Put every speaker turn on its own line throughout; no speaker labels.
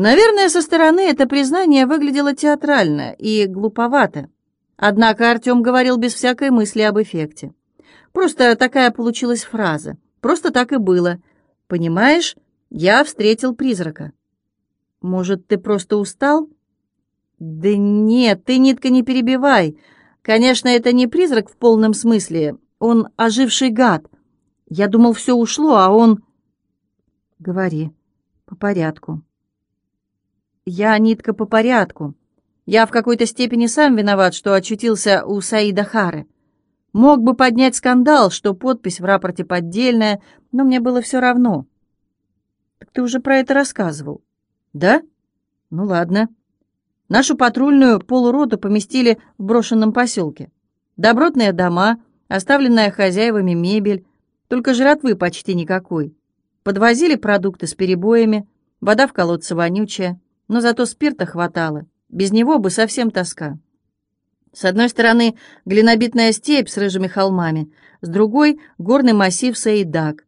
Наверное, со стороны это признание выглядело театрально и глуповато. Однако Артем говорил без всякой мысли об эффекте. Просто такая получилась фраза. Просто так и было. Понимаешь, я встретил призрака. Может, ты просто устал? Да нет, ты, Нитка, не перебивай. Конечно, это не призрак в полном смысле. Он оживший гад. Я думал, все ушло, а он... Говори, по порядку. Я, Нитка, по порядку. Я в какой-то степени сам виноват, что очутился у Саида Хары. Мог бы поднять скандал, что подпись в рапорте поддельная, но мне было все равно. Так ты уже про это рассказывал. Да? Ну ладно. Нашу патрульную полуроту поместили в брошенном поселке. Добротные дома, оставленная хозяевами мебель, только жратвы почти никакой. Подвозили продукты с перебоями, вода в колодце вонючая, но зато спирта хватало. Без него бы совсем тоска. С одной стороны глинобитная степь с рыжими холмами, с другой — горный массив Саидак.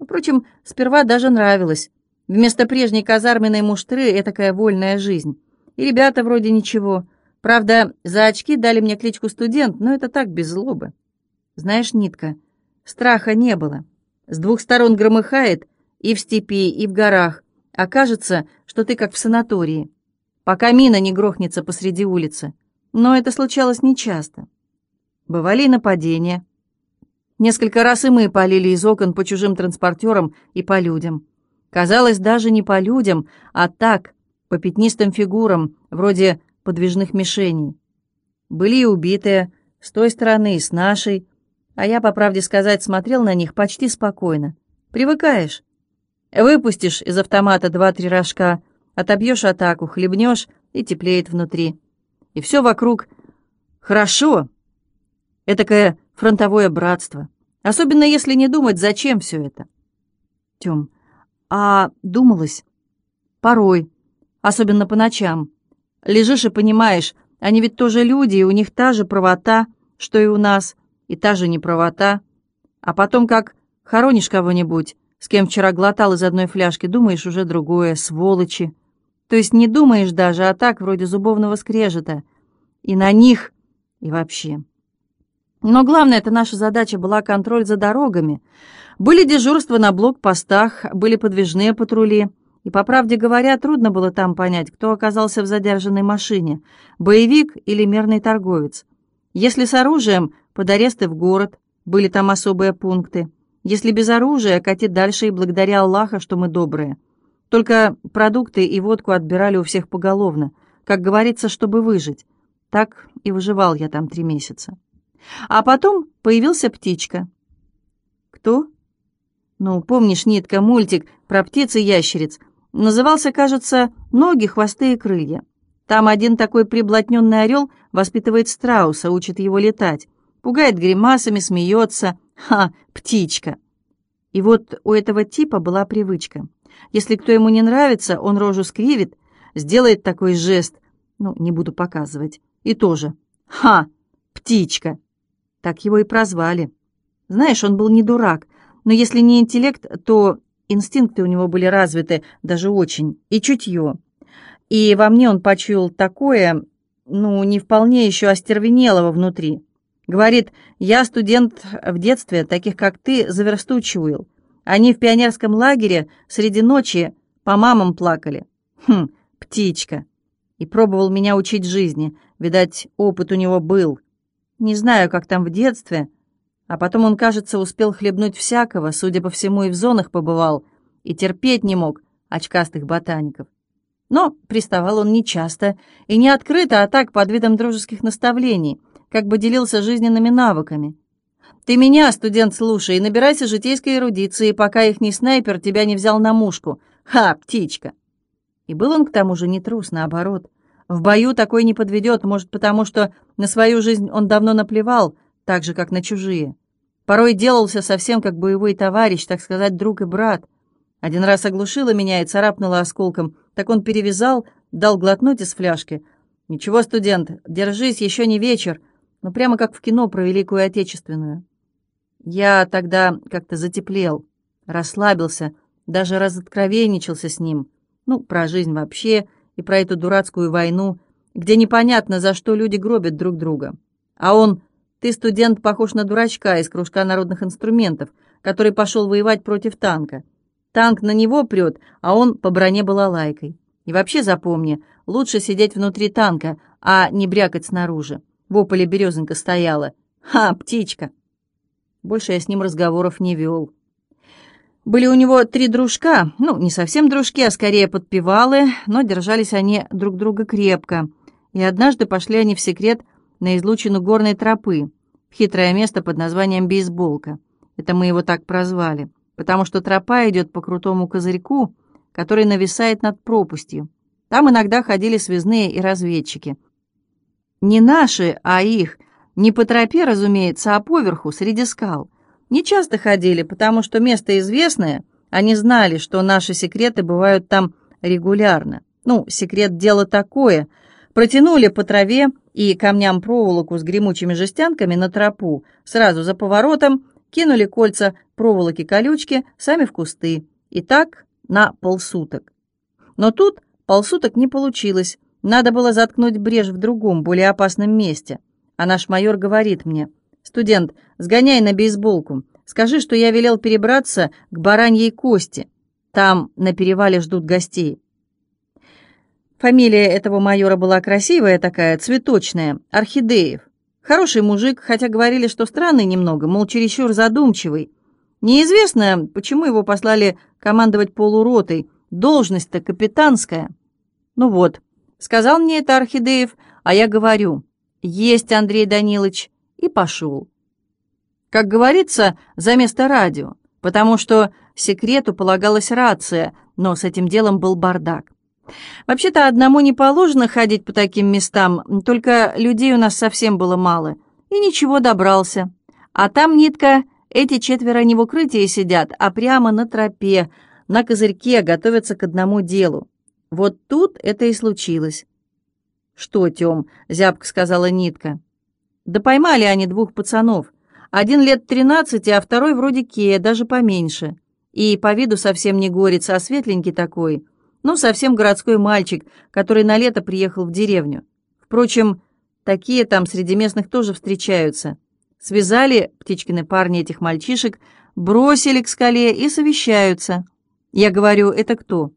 Впрочем, сперва даже нравилось. Вместо прежней казарменной муштры этакая вольная жизнь. И ребята вроде ничего. Правда, за очки дали мне кличку студент, но это так, без злобы. Знаешь, Нитка, страха не было. С двух сторон громыхает и в степи, и в горах. А кажется, что ты как в санатории. Пока мина не грохнется посреди улицы. Но это случалось нечасто. Бывали и нападения. Несколько раз и мы полили из окон по чужим транспортерам и по людям. Казалось, даже не по людям, а так, по пятнистым фигурам, вроде подвижных мишеней. Были и убитые, с той стороны и с нашей, а я, по правде сказать, смотрел на них почти спокойно. Привыкаешь. Выпустишь из автомата два-три рожка, отобьешь атаку, хлебнешь, и теплеет внутри. И все вокруг хорошо. Этакое фронтовое братство. Особенно если не думать, зачем все это. Тем, а думалось? Порой особенно по ночам. Лежишь и понимаешь, они ведь тоже люди, и у них та же правота, что и у нас, и та же неправота. А потом, как хоронишь кого-нибудь, с кем вчера глотал из одной фляжки, думаешь уже другое, сволочи. То есть не думаешь даже, а так, вроде зубовного скрежета. И на них, и вообще. Но главное, это наша задача была контроль за дорогами. Были дежурства на блокпостах, были подвижные патрули — и, по правде говоря, трудно было там понять, кто оказался в задержанной машине, боевик или мирный торговец. Если с оружием, под аресты в город, были там особые пункты. Если без оружия, катить дальше и благодаря Аллаха, что мы добрые. Только продукты и водку отбирали у всех поголовно, как говорится, чтобы выжить. Так и выживал я там три месяца. А потом появился птичка. Кто? Ну, помнишь, Нитка, мультик про птиц и ящериц, Назывался, кажется, «Ноги, хвосты и крылья». Там один такой приблотненный орел воспитывает страуса, учит его летать. Пугает гримасами, смеется. Ха, птичка. И вот у этого типа была привычка. Если кто ему не нравится, он рожу скривит, сделает такой жест. Ну, не буду показывать. И тоже. Ха, птичка. Так его и прозвали. Знаешь, он был не дурак, но если не интеллект, то Инстинкты у него были развиты даже очень, и чутье. И во мне он почуял такое, ну, не вполне еще остервенелого внутри. Говорит, я студент в детстве, таких как ты, за. Они в пионерском лагере среди ночи по мамам плакали. Хм, птичка. И пробовал меня учить жизни. Видать, опыт у него был. Не знаю, как там в детстве, а потом он, кажется, успел хлебнуть всякого, судя по всему, и в зонах побывал, и терпеть не мог очкастых ботаников. Но приставал он нечасто и не открыто, а так под видом дружеских наставлений, как бы делился жизненными навыками. «Ты меня, студент, слушай, и набирайся житейской эрудиции, пока их не снайпер тебя не взял на мушку. Ха, птичка!» И был он к тому же не трус, наоборот. В бою такой не подведет, может, потому что на свою жизнь он давно наплевал — так же, как на чужие. Порой делался совсем как боевой товарищ, так сказать, друг и брат. Один раз оглушила меня и царапнула осколком, так он перевязал, дал глотнуть из фляжки. «Ничего, студент, держись, еще не вечер», ну прямо как в кино про Великую Отечественную. Я тогда как-то затеплел, расслабился, даже разоткровенничался с ним. Ну, про жизнь вообще и про эту дурацкую войну, где непонятно, за что люди гробят друг друга. А он, ты, студент, похож на дурачка из кружка народных инструментов, который пошел воевать против танка. Танк на него прет, а он по броне балалайкой. И вообще запомни, лучше сидеть внутри танка, а не брякать снаружи. В ополе березонька стояла. Ха, птичка! Больше я с ним разговоров не вел. Были у него три дружка, ну, не совсем дружки, а скорее подпевалы, но держались они друг друга крепко. И однажды пошли они в секрет на излучину горной тропы, в хитрое место под названием Бейсболка. Это мы его так прозвали, потому что тропа идет по крутому козырьку, который нависает над пропастью. Там иногда ходили связные и разведчики. Не наши, а их, не по тропе, разумеется, а поверху, среди скал. Не часто ходили, потому что место известное, они знали, что наши секреты бывают там регулярно. Ну, секрет дело такое. Протянули по траве и камням проволоку с гремучими жестянками на тропу, сразу за поворотом, кинули кольца проволоки-колючки сами в кусты. И так на полсуток. Но тут полсуток не получилось. Надо было заткнуть брешь в другом, более опасном месте. А наш майор говорит мне, «Студент, сгоняй на бейсболку. Скажи, что я велел перебраться к бараньей кости. Там на перевале ждут гостей». Фамилия этого майора была красивая такая, цветочная, Орхидеев. Хороший мужик, хотя говорили, что странный немного, мол, чересчур задумчивый. Неизвестно, почему его послали командовать полуротой, должность-то капитанская. Ну вот, сказал мне это Орхидеев, а я говорю, «Есть, Андрей Данилович!» и пошел. Как говорится, за место радио, потому что секрету полагалась рация, но с этим делом был бардак. Вообще-то одному не положено ходить по таким местам, только людей у нас совсем было мало, и ничего добрался. А там, Нитка, эти четверо не в укрытии сидят, а прямо на тропе, на козырьке готовятся к одному делу. Вот тут это и случилось. «Что, Тём?» — зябко сказала Нитка. «Да поймали они двух пацанов. Один лет тринадцати, а второй вроде Кея, даже поменьше. И по виду совсем не горец, а светленький такой. Ну, совсем городской мальчик, который на лето приехал в деревню. Впрочем, такие там среди местных тоже встречаются. Связали птичкины парни этих мальчишек, бросили к скале и совещаются. Я говорю, это кто?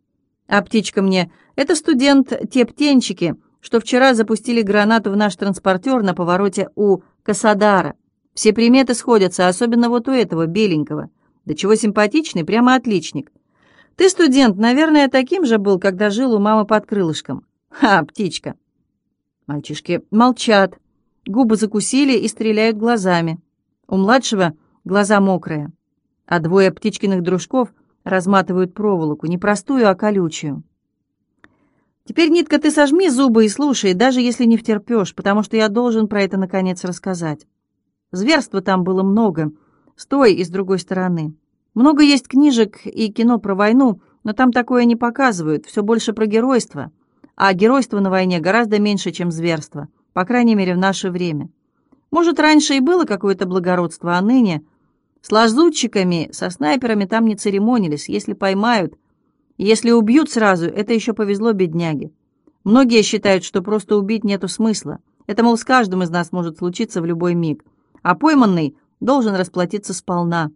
А птичка мне, это студент те птенчики, что вчера запустили гранату в наш транспортер на повороте у Касадара. Все приметы сходятся, особенно вот у этого беленького. Да чего симпатичный, прямо отличник. Ты, студент, наверное, таким же был, когда жил у мамы под крылышком. Ха, птичка. Мальчишки молчат, губы закусили и стреляют глазами. У младшего глаза мокрые, а двое птичкиных дружков разматывают проволоку, не простую, а колючую. Теперь, Нитка, ты сожми зубы и слушай, даже если не втерпешь, потому что я должен про это наконец рассказать. Зверства там было много, с той и с другой стороны. Много есть книжек и кино про войну, но там такое не показывают, все больше про геройство. А геройство на войне гораздо меньше, чем зверство, по крайней мере, в наше время. Может, раньше и было какое-то благородство, а ныне... С лазутчиками, со снайперами там не церемонились, если поймают, если убьют сразу, это еще повезло бедняге. Многие считают, что просто убить нету смысла. Это, мол, с каждым из нас может случиться в любой миг. А пойманный должен расплатиться сполна.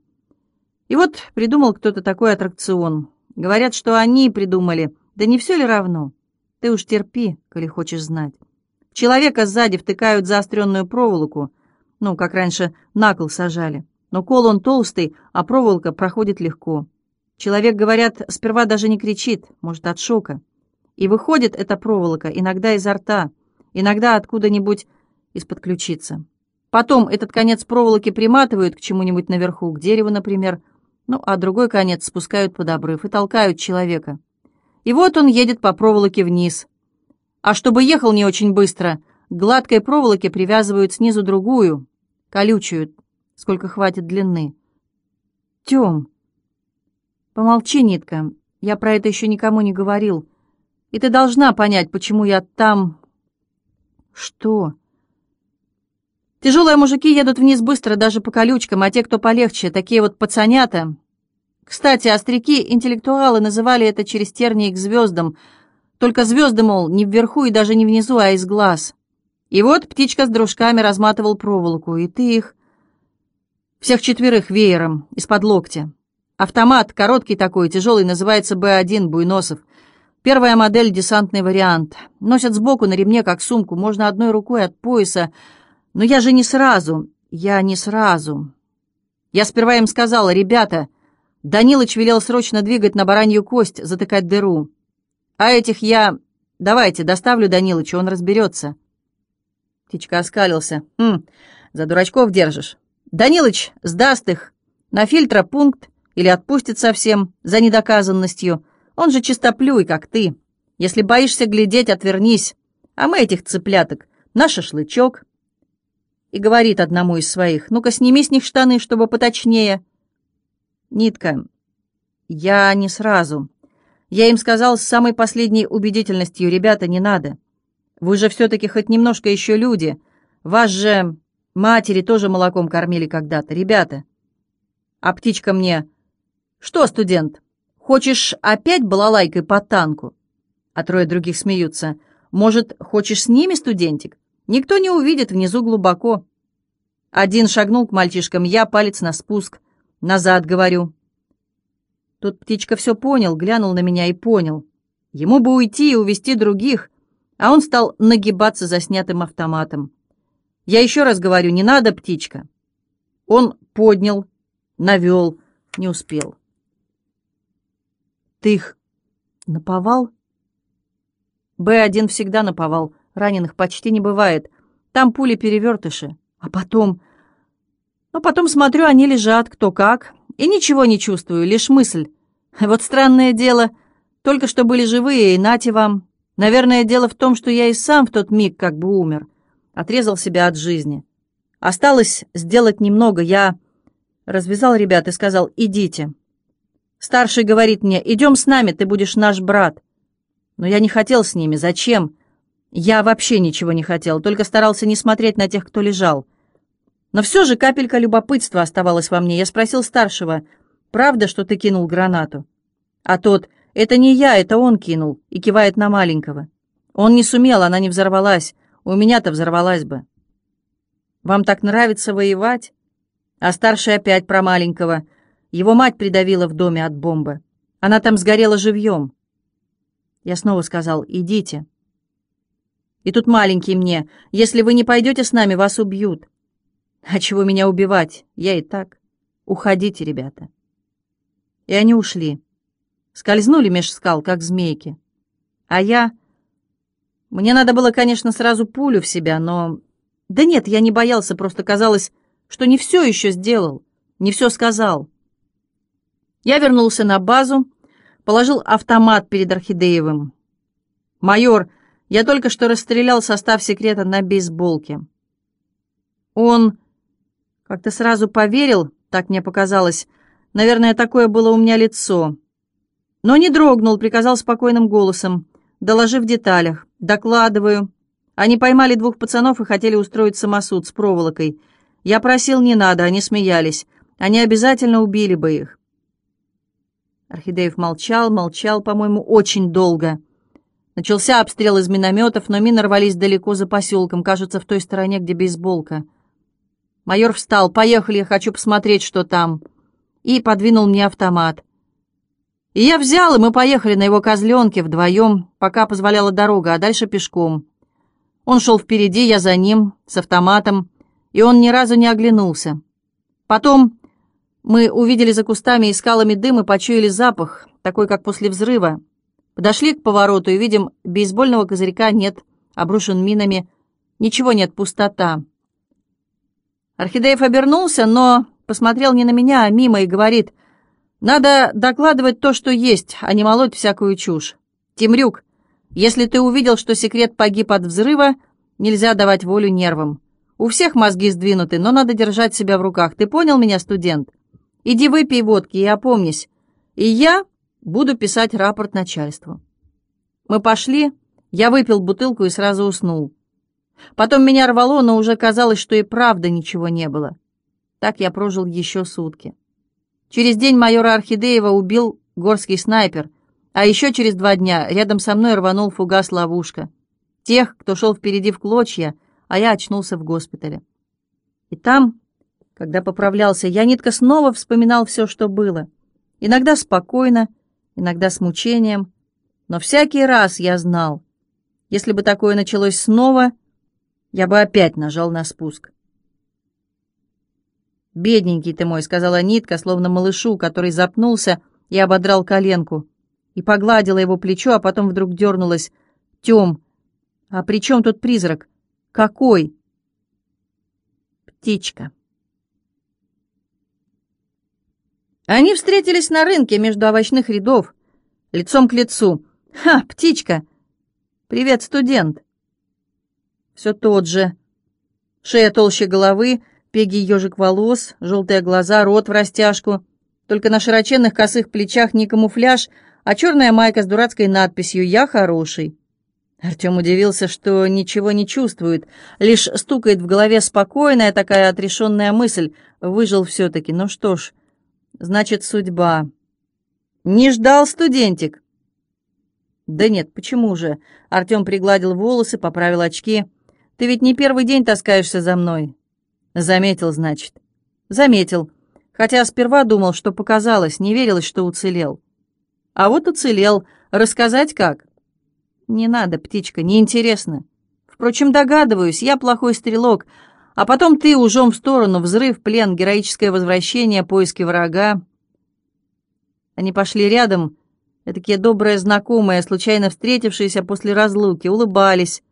И вот придумал кто-то такой аттракцион. Говорят, что они придумали. Да не все ли равно? Ты уж терпи, коли хочешь знать. Человека сзади втыкают заостренную проволоку. Ну, как раньше на кол сажали. Но кол он толстый, а проволока проходит легко. Человек, говорят, сперва даже не кричит, может, от шока. И выходит эта проволока иногда изо рта, иногда откуда-нибудь из-под ключицы. Потом этот конец проволоки приматывают к чему-нибудь наверху, к дереву, например, ну, а другой конец спускают под обрыв и толкают человека. И вот он едет по проволоке вниз. А чтобы ехал не очень быстро, к гладкой проволоке привязывают снизу другую, колючую, сколько хватит длины. Тем, «Помолчи, Нитка, я про это еще никому не говорил. И ты должна понять, почему я там...» «Что?» «Тяжелые мужики едут вниз быстро, даже по колючкам, а те, кто полегче, такие вот пацанята...» Кстати, остряки-интеллектуалы называли это через тернии к звездам. Только звезды, мол, не вверху и даже не внизу, а из глаз. И вот птичка с дружками разматывал проволоку, и ты их... Всех четверых веером, из-под локтя. Автомат, короткий такой, тяжелый, называется Б-1, Буйносов. Первая модель, десантный вариант. Носят сбоку на ремне, как сумку, можно одной рукой от пояса. Но я же не сразу, я не сразу. Я сперва им сказала, ребята, Данилыч велел срочно двигать на баранью кость, затыкать дыру. А этих я... Давайте, доставлю Данилычу, он разберется. Птичка оскалился. «Хм, за дурачков держишь. Данилыч сдаст их на фильтропункт или отпустит совсем за недоказанностью. Он же чистоплюй, как ты. Если боишься глядеть, отвернись. А мы этих цыпляток на шашлычок». И говорит одному из своих, «Ну-ка, сними с них штаны, чтобы поточнее». «Нитка, я не сразу. Я им сказал с самой последней убедительностью, ребята, не надо. Вы же все-таки хоть немножко еще люди. Вас же матери тоже молоком кормили когда-то, ребята». А птичка мне, «Что, студент, хочешь опять балалайкой по танку?» А трое других смеются. «Может, хочешь с ними, студентик? Никто не увидит, внизу глубоко». Один шагнул к мальчишкам, я палец на спуск. Назад, говорю. Тут птичка все понял, глянул на меня и понял. Ему бы уйти и увести других, а он стал нагибаться за снятым автоматом. Я еще раз говорю, не надо, птичка. Он поднял, навел, не успел. Ты их наповал? Б-1 всегда наповал, раненых почти не бывает. Там пули-перевертыши. А потом... Но потом смотрю, они лежат, кто как, и ничего не чувствую, лишь мысль. Вот странное дело, только что были живые, и нате вам. Наверное, дело в том, что я и сам в тот миг как бы умер, отрезал себя от жизни. Осталось сделать немного, я развязал ребят и сказал «идите». Старший говорит мне «идем с нами, ты будешь наш брат». Но я не хотел с ними, зачем? Я вообще ничего не хотел, только старался не смотреть на тех, кто лежал. Но все же капелька любопытства оставалась во мне. Я спросил старшего, «Правда, что ты кинул гранату?» А тот, «Это не я, это он кинул», и кивает на маленького. Он не сумел, она не взорвалась. У меня-то взорвалась бы. «Вам так нравится воевать?» А старший опять про маленького. Его мать придавила в доме от бомбы. Она там сгорела живьем. Я снова сказал, «Идите». И тут маленький мне, «Если вы не пойдете с нами, вас убьют». А чего меня убивать? Я и так. Уходите, ребята. И они ушли. Скользнули меж скал, как змейки. А я... Мне надо было, конечно, сразу пулю в себя, но... Да нет, я не боялся, просто казалось, что не все еще сделал, не все сказал. Я вернулся на базу, положил автомат перед Орхидеевым. «Майор, я только что расстрелял состав секрета на бейсболке». Он как-то сразу поверил, так мне показалось. Наверное, такое было у меня лицо. Но не дрогнул, приказал спокойным голосом. Доложи в деталях. Докладываю. Они поймали двух пацанов и хотели устроить самосуд с проволокой. Я просил, не надо, они смеялись. Они обязательно убили бы их. Орхидеев молчал, молчал, по-моему, очень долго. Начался обстрел из минометов, но мины рвались далеко за поселком, кажется, в той стороне, где бейсболка. Майор встал. «Поехали, я хочу посмотреть, что там». И подвинул мне автомат. И я взял, и мы поехали на его козленке вдвоем, пока позволяла дорога, а дальше пешком. Он шел впереди, я за ним, с автоматом, и он ни разу не оглянулся. Потом мы увидели за кустами и скалами дым и почуяли запах, такой, как после взрыва. Подошли к повороту и видим, бейсбольного козырька нет, обрушен минами. Ничего нет, пустота. Орхидеев обернулся, но посмотрел не на меня, а мимо и говорит, «Надо докладывать то, что есть, а не молоть всякую чушь. Тимрюк, если ты увидел, что секрет погиб от взрыва, нельзя давать волю нервам. У всех мозги сдвинуты, но надо держать себя в руках. Ты понял меня, студент? Иди выпей водки и опомнись. И я буду писать рапорт начальству». Мы пошли, я выпил бутылку и сразу уснул. Потом меня рвало, но уже казалось, что и правда ничего не было. Так я прожил еще сутки. Через день майора Орхидеева убил горский снайпер, а еще через два дня рядом со мной рванул фугас-ловушка. Тех, кто шел впереди в клочья, а я очнулся в госпитале. И там, когда поправлялся, я нитка снова вспоминал все, что было. Иногда спокойно, иногда с мучением, но всякий раз я знал, если бы такое началось снова, я бы опять нажал на спуск. «Бедненький ты мой», — сказала Нитка, словно малышу, который запнулся и ободрал коленку, и погладила его плечо, а потом вдруг дернулась. «Тем, а при чем тут призрак? Какой?» «Птичка». Они встретились на рынке между овощных рядов, лицом к лицу. «Ха, птичка!» «Привет, студент!» Все тот же. Шея толще головы, пеги ежик волос, желтые глаза, рот в растяжку. Только на широченных косых плечах не камуфляж, а черная майка с дурацкой надписью «Я хороший». Артем удивился, что ничего не чувствует, лишь стукает в голове спокойная такая отрешенная мысль. Выжил все-таки, ну что ж, значит, судьба. Не ждал студентик. Да нет, почему же? Артем пригладил волосы, поправил очки. Ты ведь не первый день таскаешься за мной. Заметил, значит. Заметил. Хотя сперва думал, что показалось, не верилось, что уцелел. А вот уцелел. Рассказать как? Не надо, птичка, неинтересно. Впрочем, догадываюсь, я плохой стрелок. А потом ты ужом в сторону, взрыв, плен, героическое возвращение, поиски врага. Они пошли рядом, такие добрые знакомые, случайно встретившиеся после разлуки, улыбались.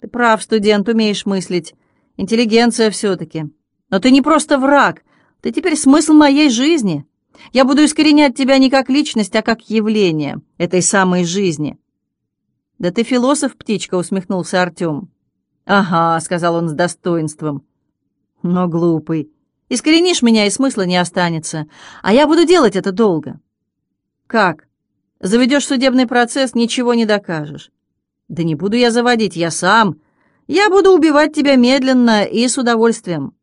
Ты прав, студент, умеешь мыслить. Интеллигенция все-таки. Но ты не просто враг. Ты теперь смысл моей жизни. Я буду искоренять тебя не как личность, а как явление этой самой жизни. Да ты философ, птичка, усмехнулся Артем. Ага, сказал он с достоинством. Но глупый. Искоренишь меня, и смысла не останется. А я буду делать это долго. Как? Заведешь судебный процесс, ничего не докажешь. Да не буду я заводить, я сам. Я буду убивать тебя медленно и с удовольствием.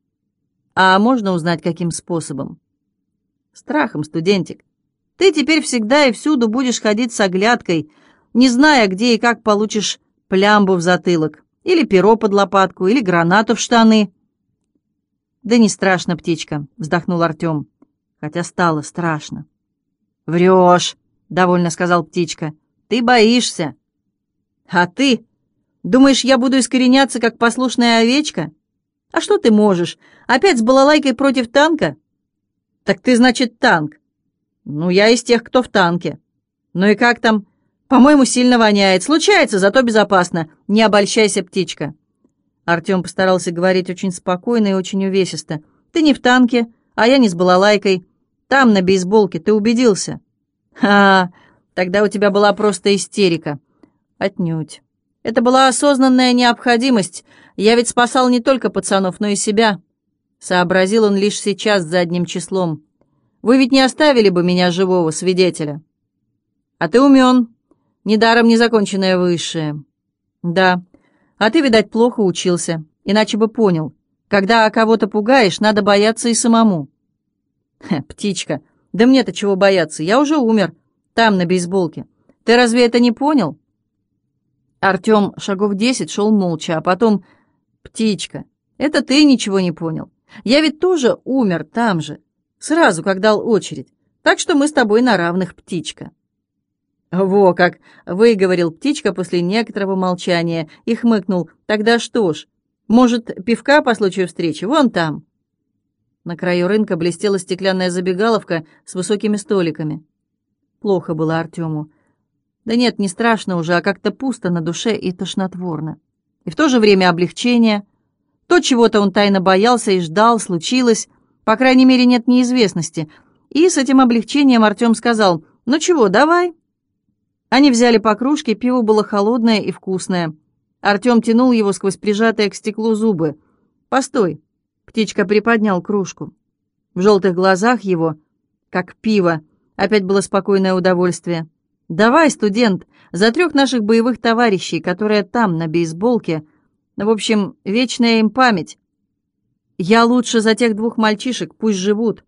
А можно узнать, каким способом? Страхом, студентик. Ты теперь всегда и всюду будешь ходить с оглядкой, не зная, где и как получишь плямбу в затылок, или перо под лопатку, или гранату в штаны. «Да не страшно, птичка», — вздохнул Артем, хотя стало страшно. «Врешь», — довольно сказал птичка, — «ты боишься». А ты? Думаешь, я буду искореняться, как послушная овечка? А что ты можешь? Опять с балалайкой против танка? Так ты, значит, танк. Ну, я из тех, кто в танке. Ну и как там? По-моему, сильно воняет. Случается, зато безопасно. Не обольщайся, птичка. Артем постарался говорить очень спокойно и очень увесисто. Ты не в танке, а я не с балалайкой. Там, на бейсболке, ты убедился? Ха, тогда у тебя была просто истерика. Отнюдь. Это была осознанная необходимость. Я ведь спасал не только пацанов, но и себя. Сообразил он лишь сейчас задним числом. Вы ведь не оставили бы меня живого свидетеля. А ты умен. Недаром незаконченное высшее. Да. А ты, видать, плохо учился. Иначе бы понял. Когда кого-то пугаешь, надо бояться и самому. Ха, птичка. Да мне-то чего бояться? Я уже умер. Там, на бейсболке. Ты разве это не понял? Артем шагов десять шел молча, а потом... «Птичка, это ты ничего не понял. Я ведь тоже умер там же, сразу, как дал очередь. Так что мы с тобой на равных, птичка». «Во как!» — выговорил птичка после некоторого молчания и хмыкнул. «Тогда что ж, может, пивка по случаю встречи? Вон там». На краю рынка блестела стеклянная забегаловка с высокими столиками. Плохо было Артему. Да нет, не страшно уже, а как-то пусто на душе и тошнотворно. И в то же время облегчение. То, чего-то он тайно боялся и ждал, случилось. По крайней мере, нет неизвестности. И с этим облегчением Артем сказал, «Ну чего, давай». Они взяли по кружке, пиво было холодное и вкусное. Артем тянул его сквозь прижатые к стеклу зубы. «Постой!» — птичка приподнял кружку. В желтых глазах его, как пиво, опять было спокойное удовольствие. «Давай, студент, за трех наших боевых товарищей, которые там, на бейсболке. В общем, вечная им память. Я лучше за тех двух мальчишек, пусть живут».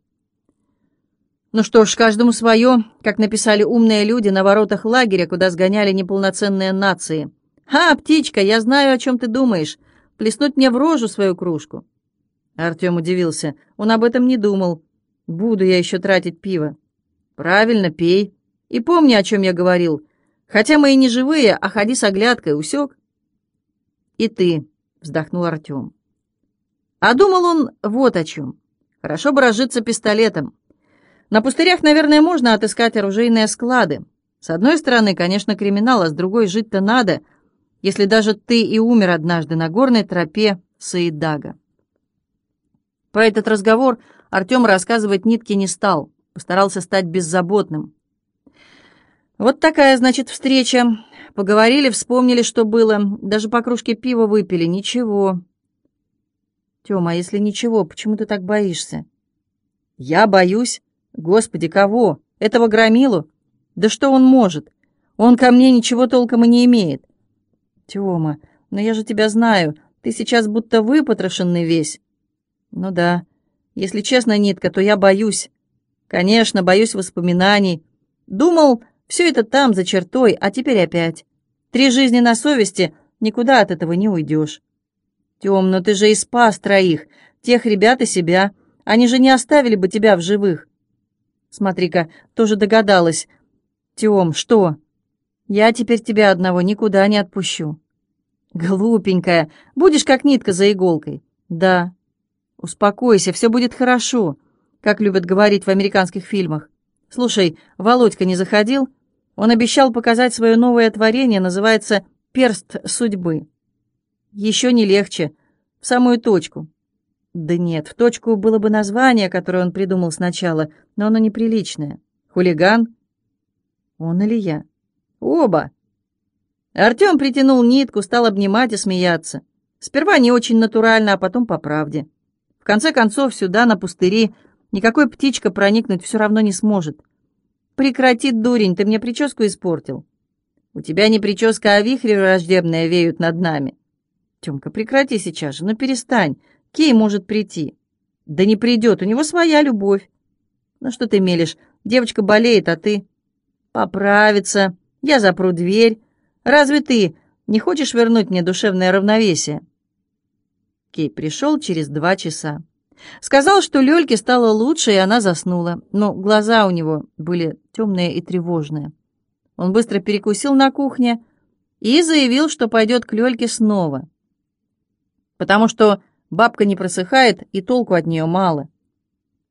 Ну что ж, каждому свое, как написали умные люди на воротах лагеря, куда сгоняли неполноценные нации. «А, птичка, я знаю, о чем ты думаешь. Плеснуть мне в рожу свою кружку». Артем удивился. Он об этом не думал. «Буду я еще тратить пиво». «Правильно, пей. И помни, о чем я говорил. Хотя мы и не живые, а ходи с оглядкой, усек?» «И ты», — вздохнул Артем. А думал он вот о чем. Хорошо бы разжиться пистолетом. На пустырях, наверное, можно отыскать оружейные склады. С одной стороны, конечно, криминал, а с другой жить-то надо, если даже ты и умер однажды на горной тропе Саидага. Про этот разговор Артем рассказывать Нитке не стал, постарался стать беззаботным. Вот такая, значит, встреча. Поговорили, вспомнили, что было, даже по кружке пива выпили, ничего. Тёма, а если ничего, почему ты так боишься? Я боюсь? Господи, кого? Этого громилу? Да что он может? Он ко мне ничего толком и не имеет. Тёма, но я же тебя знаю. Ты сейчас будто выпотрошенный весь. Ну да. Если честно, Нитка, то я боюсь. Конечно, боюсь воспоминаний. Думал, все это там, за чертой, а теперь опять. Три жизни на совести, никуда от этого не уйдешь. Тём, но ты же и спас троих, тех ребят и себя. Они же не оставили бы тебя в живых. Смотри-ка, тоже догадалась. Тём, что? Я теперь тебя одного никуда не отпущу. Глупенькая, будешь как нитка за иголкой. Да. Успокойся, все будет хорошо, как любят говорить в американских фильмах. Слушай, Володька не заходил? Он обещал показать свое новое творение, называется «Перст судьбы». Еще не легче, в самую точку. Да нет, в точку было бы название, которое он придумал сначала, но оно неприличное. Хулиган? Он или я? Оба. Артем притянул нитку, стал обнимать и смеяться. Сперва не очень натурально, а потом по правде. В конце концов, сюда, на пустыри, никакой птичка проникнуть все равно не сможет. Прекрати, дурень, ты мне прическу испортил. У тебя не прическа, а вихри враждебные веют над нами. Тёмка, прекрати сейчас же, ну перестань. Кей может прийти. Да не придет, у него своя любовь. Ну что ты мелешь? Девочка болеет, а ты... Поправится. Я запру дверь. Разве ты не хочешь вернуть мне душевное равновесие? Кей пришел через два часа. Сказал, что Лёльке стало лучше, и она заснула, но глаза у него были темные и тревожные. Он быстро перекусил на кухне и заявил, что пойдет к Лёльке снова, потому что Бабка не просыхает, и толку от нее мало.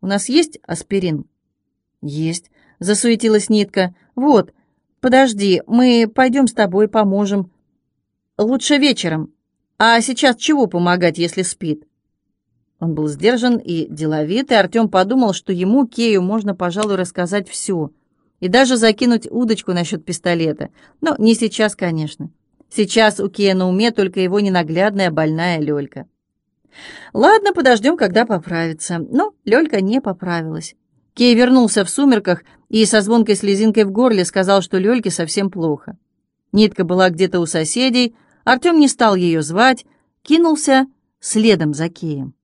У нас есть аспирин? Есть, засуетилась нитка. Вот, подожди, мы пойдем с тобой поможем. Лучше вечером. А сейчас чего помогать, если спит? Он был сдержан и деловит, и Артем подумал, что ему, Кею, можно, пожалуй, рассказать все. И даже закинуть удочку насчет пистолета. Но не сейчас, конечно. Сейчас у Кея на уме только его ненаглядная больная Лёлька. Ладно, подождем, когда поправится. Но Лёлька не поправилась. Кей вернулся в сумерках и со звонкой слезинкой в горле сказал, что Лёльке совсем плохо. Нитка была где-то у соседей, Артём не стал её звать, кинулся следом за Кеем.